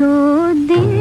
दो दिन